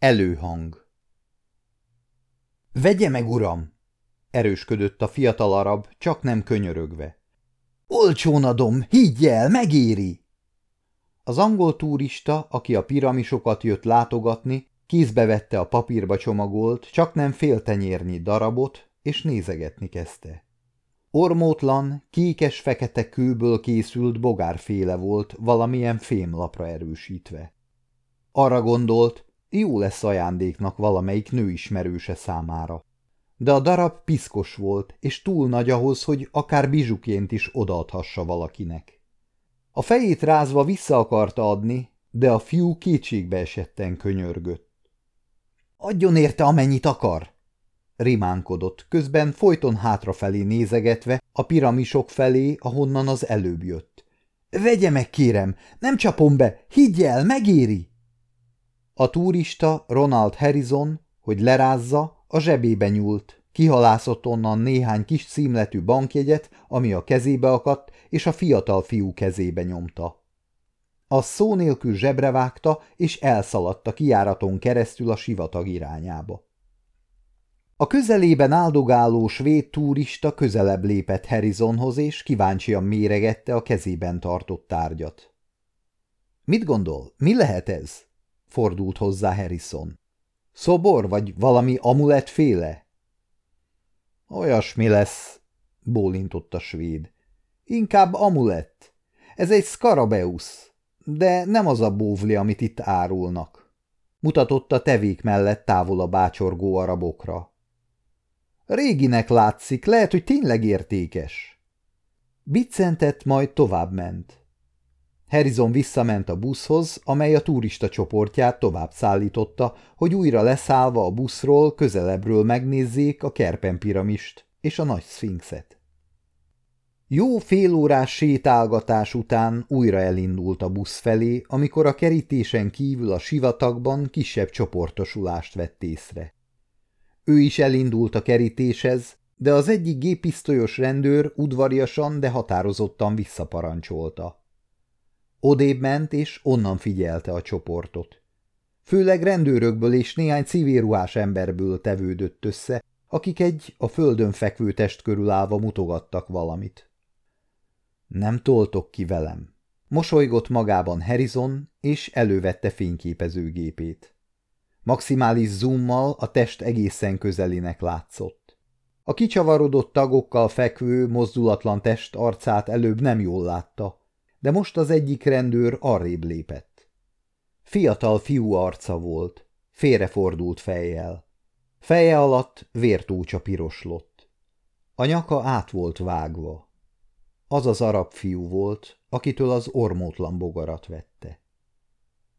Előhang Vegye meg, uram! erősködött a fiatal arab, csak nem könyörögve. Olcsón adom, higgy el, megéri! Az angol turista, aki a piramisokat jött látogatni, kézbe vette a papírba csomagolt, csak nem féltenyérnyi darabot, és nézegetni kezdte. Ormótlan, kékes-fekete kőből készült bogárféle volt, valamilyen fémlapra erősítve. Arra gondolt, jó lesz ajándéknak valamelyik nőismerőse számára. De a darab piszkos volt, és túl nagy ahhoz, hogy akár bizsuként is odaadhassa valakinek. A fejét rázva vissza akarta adni, de a fiú kétségbe esetten könyörgött. Adjon érte, amennyit akar! Rimánkodott, közben folyton hátrafelé nézegetve a piramisok felé, ahonnan az előbb jött. Vegye meg, kérem, nem csapom be, higgy el, megéri! A turista, Ronald Harrison, hogy lerázza, a zsebébe nyúlt, kihalászott onnan néhány kis címletű bankjegyet, ami a kezébe akadt, és a fiatal fiú kezébe nyomta. A szó nélkül zsebre vágta, és elszaladt a kiáraton keresztül a sivatag irányába. A közelében áldogáló svéd turista közelebb lépett Harrisonhoz, és kíváncsian méregette a kezében tartott tárgyat. – Mit gondol, mi lehet ez? – fordult hozzá Harrison. – Szobor, vagy valami amulettféle? – Olyasmi lesz – bólintott a svéd. – Inkább amulett. Ez egy skarabeusz, de nem az a bóvli, amit itt árulnak. Mutatott a tevék mellett távolabb ácsorgó arabokra. Réginek látszik, lehet, hogy tényleg értékes. Biccentett, majd tovább ment. Harrison visszament a buszhoz, amely a turista csoportját tovább szállította, hogy újra leszállva a buszról közelebbről megnézzék a Kerpen piramist és a nagy szfinxet. Jó félórás sétálgatás után újra elindult a busz felé, amikor a kerítésen kívül a sivatagban kisebb csoportosulást vett észre. Ő is elindult a kerítéshez, de az egyik gépisztolyos rendőr udvariasan, de határozottan visszaparancsolta. Odébb ment, és onnan figyelte a csoportot. Főleg rendőrökből és néhány civilruhás emberből tevődött össze, akik egy a földön fekvő test körül állva mutogattak valamit. Nem toltok ki velem. Mosolygott magában Harrison, és elővette fényképezőgépét. Maximális zoommal a test egészen közelinek látszott. A kicsavarodott tagokkal fekvő, mozdulatlan test arcát előbb nem jól látta, de most az egyik rendőr arrébb lépett. Fiatal fiú arca volt, félrefordult fejjel. Feje alatt vértócsa piroslott. A nyaka át volt vágva. Az az arab fiú volt, akitől az ormótlan bogarat vett.